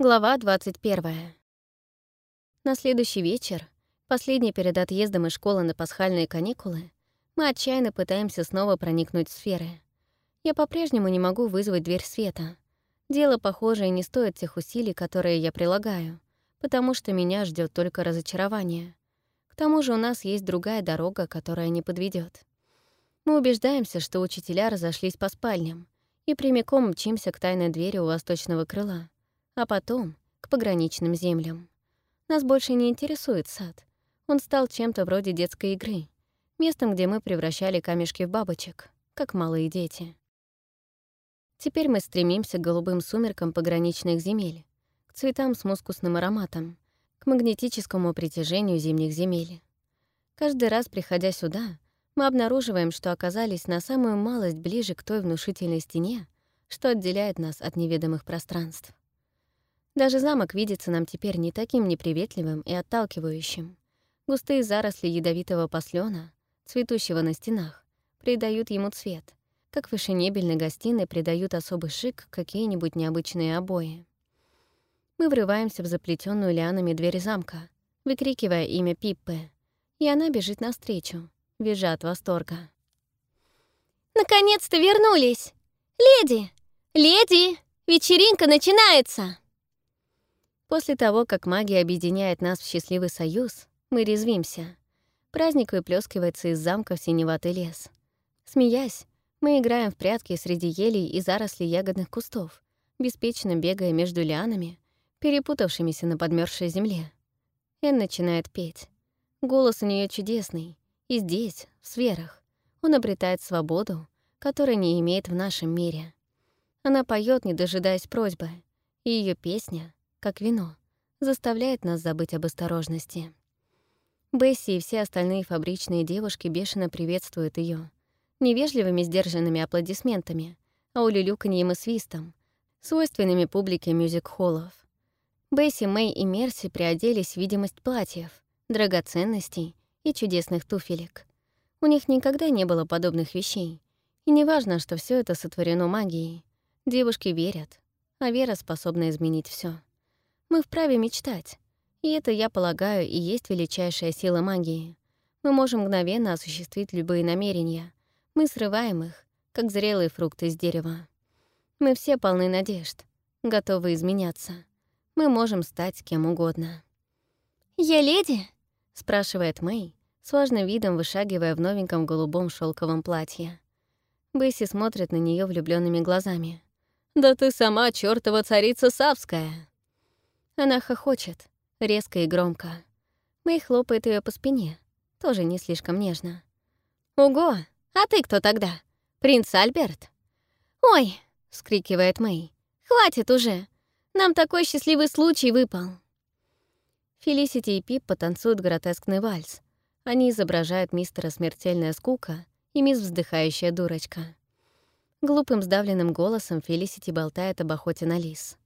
Глава 21. На следующий вечер, последний перед отъездом из школы на пасхальные каникулы, мы отчаянно пытаемся снова проникнуть в сферы. Я по-прежнему не могу вызвать дверь света. Дело, похожее, не стоит тех усилий, которые я прилагаю, потому что меня ждет только разочарование. К тому же у нас есть другая дорога, которая не подведет. Мы убеждаемся, что учителя разошлись по спальням, и прямиком мчимся к тайной двери у восточного крыла — а потом к пограничным землям. Нас больше не интересует сад. Он стал чем-то вроде детской игры, местом, где мы превращали камешки в бабочек, как малые дети. Теперь мы стремимся к голубым сумеркам пограничных земель, к цветам с мускусным ароматом, к магнетическому притяжению зимних земель. Каждый раз, приходя сюда, мы обнаруживаем, что оказались на самую малость ближе к той внушительной стене, что отделяет нас от неведомых пространств. Даже замок видится нам теперь не таким неприветливым и отталкивающим. Густые заросли ядовитого послена, цветущего на стенах, придают ему цвет, как вышенебельной гостиной придают особый шик какие-нибудь необычные обои. Мы врываемся в заплетенную лианами дверь замка, выкрикивая имя Пиппы, и она бежит навстречу, визжа от восторга. «Наконец-то вернулись! Леди! Леди! Вечеринка начинается!» После того, как магия объединяет нас в счастливый союз, мы резвимся. Праздник выплескивается из замка в синеватый лес. Смеясь, мы играем в прятки среди елей и зарослей ягодных кустов, беспечно бегая между лианами, перепутавшимися на подмерзшей земле. Эн начинает петь. Голос у нее чудесный, и здесь, в сферах, он обретает свободу, которой не имеет в нашем мире. Она поет, не дожидаясь просьбы, и ее песня как вино, заставляет нас забыть об осторожности. Бесси и все остальные фабричные девушки бешено приветствуют ее, невежливыми сдержанными аплодисментами, а улюлюканьем и свистом, свойственными публике мюзик-холлов. Бесси, Мэй и Мерси приоделись в видимость платьев, драгоценностей и чудесных туфелек. У них никогда не было подобных вещей, и неважно, что все это сотворено магией. Девушки верят, а вера способна изменить все. Мы вправе мечтать. И это, я полагаю, и есть величайшая сила магии. Мы можем мгновенно осуществить любые намерения. Мы срываем их, как зрелые фрукты с дерева. Мы все полны надежд, готовы изменяться. Мы можем стать кем угодно. «Я леди?» — спрашивает Мэй, с важным видом вышагивая в новеньком голубом шелковом платье. Бесси смотрит на нее влюбленными глазами. «Да ты сама чёртова царица Савская!» Она хохочет, резко и громко. Мэй хлопает ее по спине, тоже не слишком нежно. «Ого! А ты кто тогда? Принц Альберт?» «Ой!» — вскрикивает Мэй. «Хватит уже! Нам такой счастливый случай выпал!» Фелисити и Пип потанцуют гротескный вальс. Они изображают мистера «Смертельная скука» и мисс «Вздыхающая дурочка». Глупым сдавленным голосом Фелисити болтает об охоте на лис.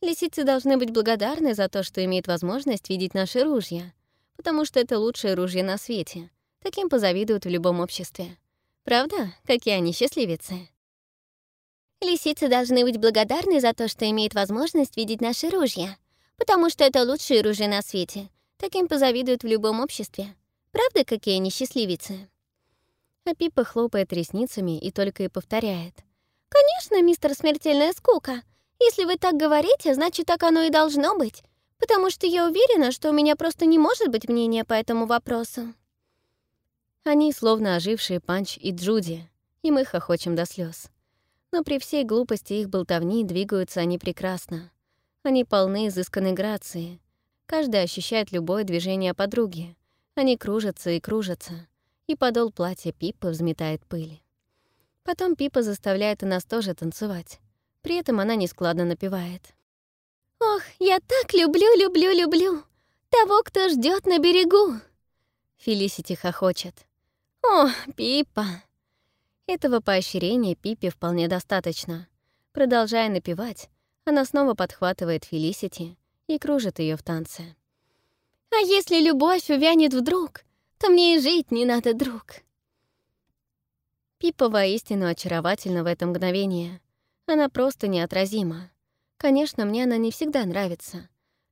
Лисицы должны быть благодарны за то, что имеют возможность видеть наши ружья, потому что это лучшее ружье на свете. Таким позавидуют в любом обществе. Правда, какие они счастливицы? Лисицы должны быть благодарны за то, что имеют возможность видеть наши ружья, потому что это лучшее ружье на свете. Таким позавидуют в любом обществе. Правда, какие они счастливицы? А Пипа хлопает ресницами и только и повторяет. «Конечно, мистер Смертельная Скука. Если вы так говорите, значит, так оно и должно быть, потому что я уверена, что у меня просто не может быть мнения по этому вопросу». Они словно ожившие Панч и Джуди, и мы хохочем до слез. Но при всей глупости их болтовни двигаются они прекрасно. Они полны изысканной грации. Каждый ощущает любое движение подруги. Они кружатся и кружатся, и подол платья Пиппы взметает пыль. Потом Пипа заставляет и нас тоже танцевать. При этом она нескладно напевает. «Ох, я так люблю, люблю, люблю того, кто ждет на берегу!» Фелисити хохочет. «О, Пипа!» Этого поощрения Пипе вполне достаточно. Продолжая напевать, она снова подхватывает Фелисити и кружит ее в танце. «А если любовь увянет вдруг, то мне и жить не надо, друг!» Пипа воистину очаровательна в это мгновение. Она просто неотразима. Конечно, мне она не всегда нравится.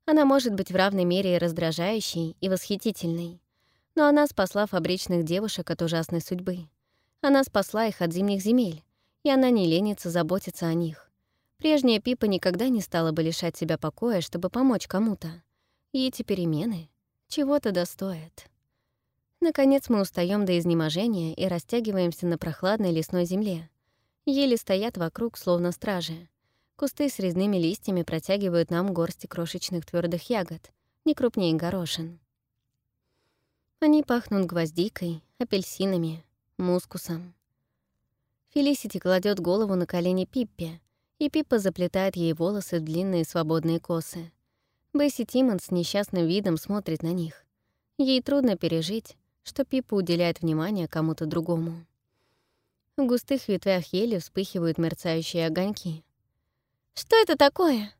Она может быть в равной мере и раздражающей, и восхитительной. Но она спасла фабричных девушек от ужасной судьбы. Она спасла их от зимних земель, и она не ленится заботиться о них. Прежняя Пипа никогда не стала бы лишать себя покоя, чтобы помочь кому-то. И эти перемены чего-то достоят. Наконец мы устаем до изнеможения и растягиваемся на прохладной лесной земле. Еле стоят вокруг, словно стражи. Кусты с резными листьями протягивают нам горсти крошечных твердых ягод, не крупнее горошин. Они пахнут гвоздикой, апельсинами, мускусом. Фелисити кладет голову на колени Пиппе, и Пиппа заплетает ей волосы в длинные свободные косы. Бесси Тиммон с несчастным видом смотрит на них. Ей трудно пережить, что Пиппа уделяет внимание кому-то другому. В густых ветвях ели вспыхивают мерцающие огоньки. «Что это такое?»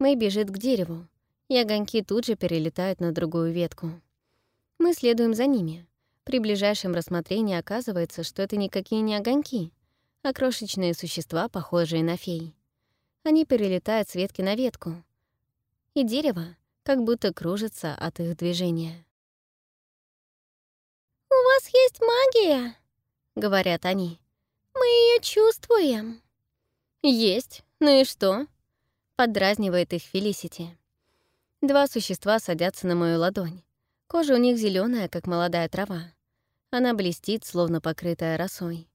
Мэй бежит к дереву, и огоньки тут же перелетают на другую ветку. Мы следуем за ними. При ближайшем рассмотрении оказывается, что это никакие не огоньки, а крошечные существа, похожие на фей. Они перелетают с ветки на ветку, и дерево как будто кружится от их движения. «У вас есть магия», — говорят они. «Мы ее чувствуем». «Есть. Ну и что?» — поддразнивает их Фелисити. Два существа садятся на мою ладонь. Кожа у них зеленая, как молодая трава. Она блестит, словно покрытая росой.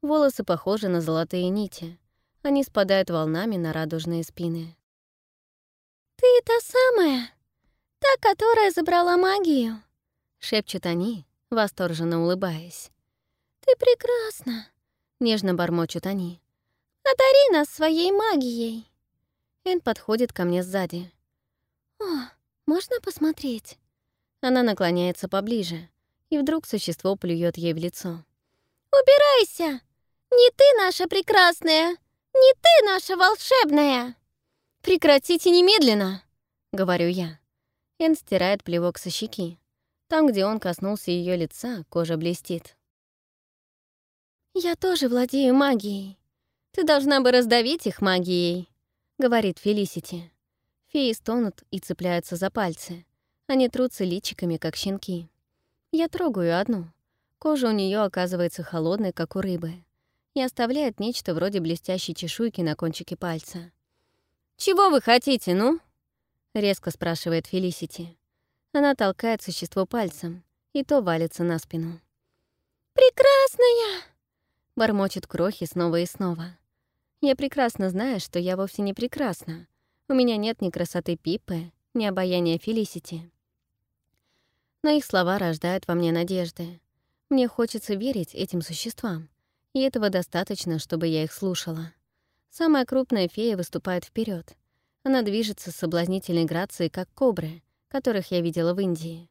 Волосы похожи на золотые нити. Они спадают волнами на радужные спины. «Ты та самая, та, которая забрала магию», — шепчут они, восторженно улыбаясь. «Ты прекрасна», — нежно бормочут они. «Одари нас своей магией». Эн подходит ко мне сзади. «О, можно посмотреть?» Она наклоняется поближе, и вдруг существо плюет ей в лицо. «Убирайся! Не ты наша прекрасная! Не ты наша волшебная!» «Прекратите немедленно!» — говорю я. Эн стирает плевок со щеки. Там, где он коснулся ее лица, кожа блестит. «Я тоже владею магией. Ты должна бы раздавить их магией», — говорит Фелисити. Феи стонут и цепляются за пальцы. Они трутся личиками, как щенки. Я трогаю одну. Кожа у нее оказывается холодной, как у рыбы, и оставляет нечто вроде блестящей чешуйки на кончике пальца. «Чего вы хотите, ну?» — резко спрашивает Фелисити. Она толкает существо пальцем, и то валится на спину. «Прекрасная!» — бормочет крохи снова и снова. Я прекрасно знаю, что я вовсе не прекрасна. У меня нет ни красоты Пиппы, ни обаяния Фелисити но их слова рождают во мне надежды. Мне хочется верить этим существам, и этого достаточно, чтобы я их слушала. Самая крупная фея выступает вперед. Она движется с соблазнительной грацией, как кобры, которых я видела в Индии.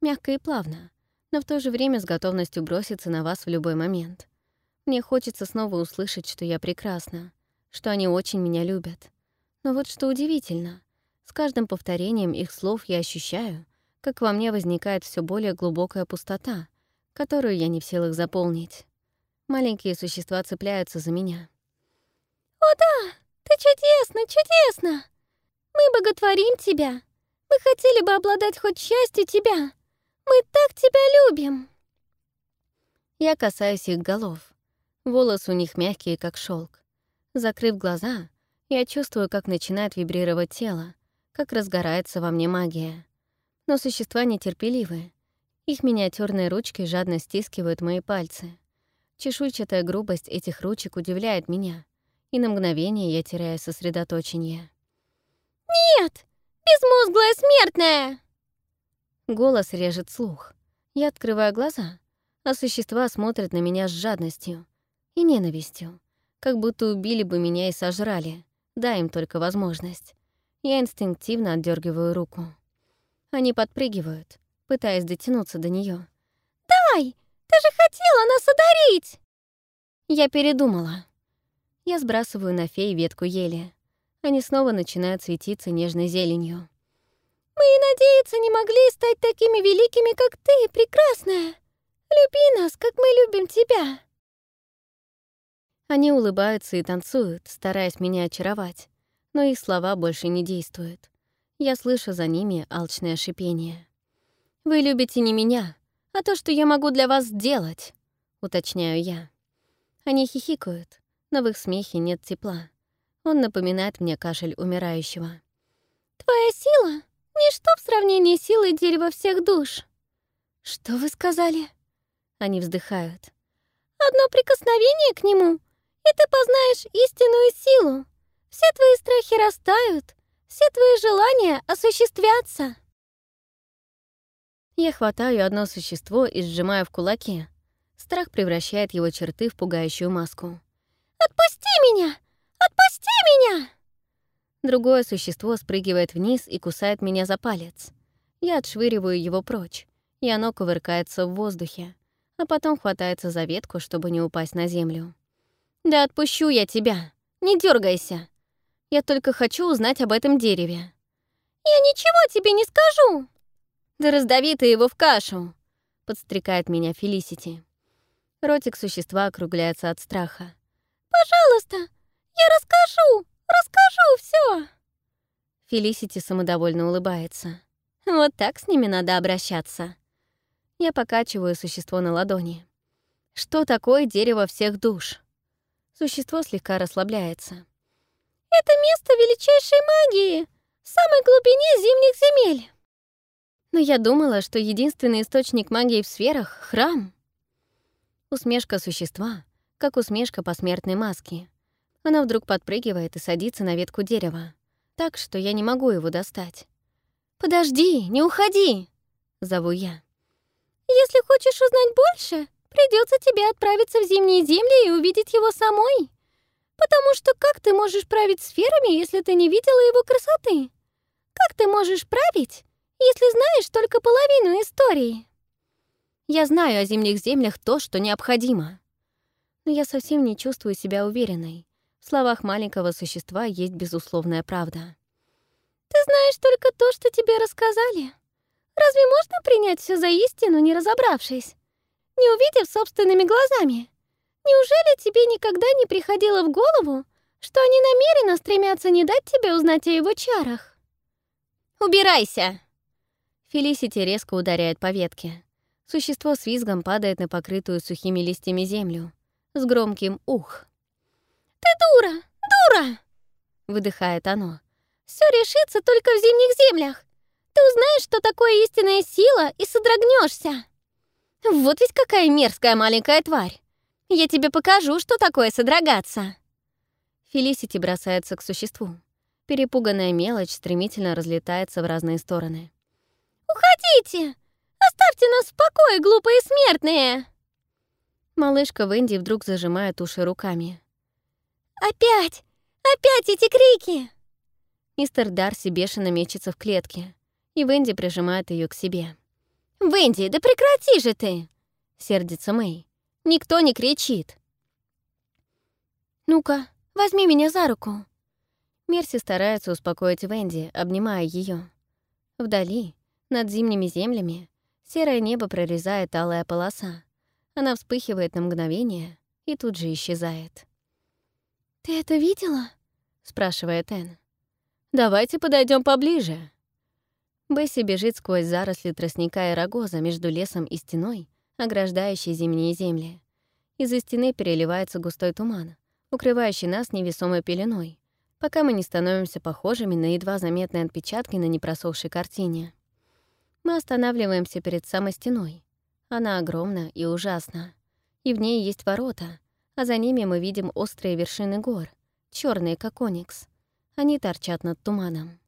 Мягко и плавно, но в то же время с готовностью броситься на вас в любой момент. Мне хочется снова услышать, что я прекрасна, что они очень меня любят. Но вот что удивительно, с каждым повторением их слов я ощущаю, как во мне возникает все более глубокая пустота, которую я не в силах заполнить. Маленькие существа цепляются за меня. «О да, ты чудесно, чудесно! Мы боготворим тебя. Мы хотели бы обладать хоть частью тебя. Мы так тебя любим!» Я касаюсь их голов. Волосы у них мягкие, как шелк. Закрыв глаза, я чувствую, как начинает вибрировать тело, как разгорается во мне магия но существа нетерпеливые. Их миниатюрные ручки жадно стискивают мои пальцы. Чешуйчатая грубость этих ручек удивляет меня, и на мгновение я теряю сосредоточение. «Нет! Безмозглая смертная!» Голос режет слух. Я открываю глаза, а существа смотрят на меня с жадностью и ненавистью, как будто убили бы меня и сожрали, дай им только возможность. Я инстинктивно отдергиваю руку. Они подпрыгивают, пытаясь дотянуться до нее. «Дай! Ты же хотела нас одарить!» Я передумала. Я сбрасываю на фей ветку ели. Они снова начинают светиться нежной зеленью. «Мы и надеяться не могли стать такими великими, как ты, прекрасная! Люби нас, как мы любим тебя!» Они улыбаются и танцуют, стараясь меня очаровать. Но их слова больше не действуют. Я слышу за ними алчное шипение. «Вы любите не меня, а то, что я могу для вас сделать», — уточняю я. Они хихикают, но в их смехе нет тепла. Он напоминает мне кашель умирающего. «Твоя сила — ничто в сравнении с силой дерева всех душ». «Что вы сказали?» Они вздыхают. «Одно прикосновение к нему, и ты познаешь истинную силу. Все твои страхи растают, все твои желания осуществятся». Я хватаю одно существо и сжимаю в кулаке. Страх превращает его черты в пугающую маску. «Отпусти меня! Отпусти меня!» Другое существо спрыгивает вниз и кусает меня за палец. Я отшвыриваю его прочь, и оно кувыркается в воздухе, а потом хватается за ветку, чтобы не упасть на землю. «Да отпущу я тебя! Не дергайся! Я только хочу узнать об этом дереве». «Я ничего тебе не скажу!» «Да раздави ты его в кашу!» — подстрекает меня Фелисити. Ротик существа округляется от страха. «Пожалуйста, я расскажу, расскажу все. Фелисити самодовольно улыбается. Вот так с ними надо обращаться. Я покачиваю существо на ладони. Что такое дерево всех душ? Существо слегка расслабляется. Это место величайшей магии, в самой глубине зимних земель. Но я думала, что единственный источник магии в сферах — храм. Усмешка существа, как усмешка посмертной маски. Она вдруг подпрыгивает и садится на ветку дерева, так что я не могу его достать. «Подожди, не уходи!» — зову я. «Если хочешь узнать больше, придется тебе отправиться в зимние земли и увидеть его самой», Потому что как ты можешь править сферами, если ты не видела его красоты? Как ты можешь править, если знаешь только половину истории? Я знаю о зимних землях то, что необходимо. Но я совсем не чувствую себя уверенной. В словах маленького существа есть безусловная правда. Ты знаешь только то, что тебе рассказали. Разве можно принять все за истину, не разобравшись? Не увидев собственными глазами? Неужели тебе никогда не приходило в голову, что они намеренно стремятся не дать тебе узнать о его чарах? «Убирайся!» Фелисити резко ударяет по ветке. Существо с визгом падает на покрытую сухими листьями землю. С громким «ух». «Ты дура! Дура!» — выдыхает оно. Все решится только в зимних землях. Ты узнаешь, что такое истинная сила, и содрогнешься. Вот ведь какая мерзкая маленькая тварь. Я тебе покажу, что такое содрогаться!» Фелисити бросается к существу. Перепуганная мелочь стремительно разлетается в разные стороны. «Уходите! Оставьте нас в покое, глупые смертные!» Малышка Венди вдруг зажимает уши руками. «Опять! Опять эти крики!» Мистер Дарси бешено мечется в клетке, и Венди прижимает ее к себе. «Венди, да прекрати же ты!» — сердится Мэй. Никто не кричит. «Ну-ка, возьми меня за руку». Мерси старается успокоить Венди, обнимая ее. Вдали, над зимними землями, серое небо прорезает алая полоса. Она вспыхивает на мгновение и тут же исчезает. «Ты это видела?» — спрашивает Энн. «Давайте подойдем поближе». Бесси бежит сквозь заросли тростника и рогоза между лесом и стеной, ограждающей зимние земли. Из-за стены переливается густой туман, укрывающий нас невесомой пеленой, пока мы не становимся похожими на едва заметные отпечатки на непросохшей картине. Мы останавливаемся перед самой стеной. Она огромна и ужасна. И в ней есть ворота, а за ними мы видим острые вершины гор, черные как оникс. Они торчат над туманом.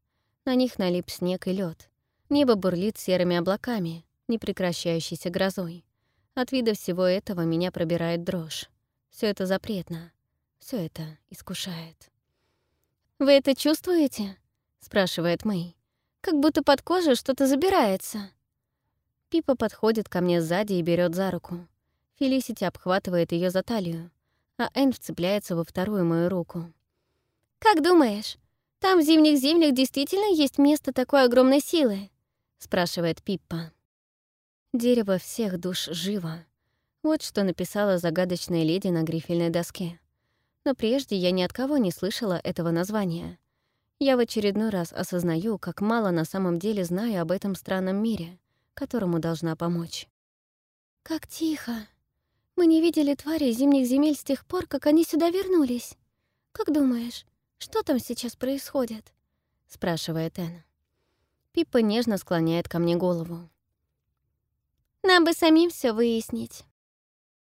На них налип снег и лед. Небо бурлит серыми облаками, непрекращающейся грозой. От вида всего этого меня пробирает дрожь. Все это запретно. Все это искушает. «Вы это чувствуете?» — спрашивает Мэй. «Как будто под кожей что-то забирается». Пипа подходит ко мне сзади и берет за руку. Фелисити обхватывает ее за талию, а Энн вцепляется во вторую мою руку. «Как думаешь, «Там, в зимних землях, действительно есть место такой огромной силы?» — спрашивает Пиппа. «Дерево всех душ живо». Вот что написала загадочная леди на грифельной доске. Но прежде я ни от кого не слышала этого названия. Я в очередной раз осознаю, как мало на самом деле знаю об этом странном мире, которому должна помочь. «Как тихо! Мы не видели тварей зимних земель с тех пор, как они сюда вернулись. Как думаешь, «Что там сейчас происходит?» — спрашивает Энн. Пиппа нежно склоняет ко мне голову. «Нам бы самим все выяснить».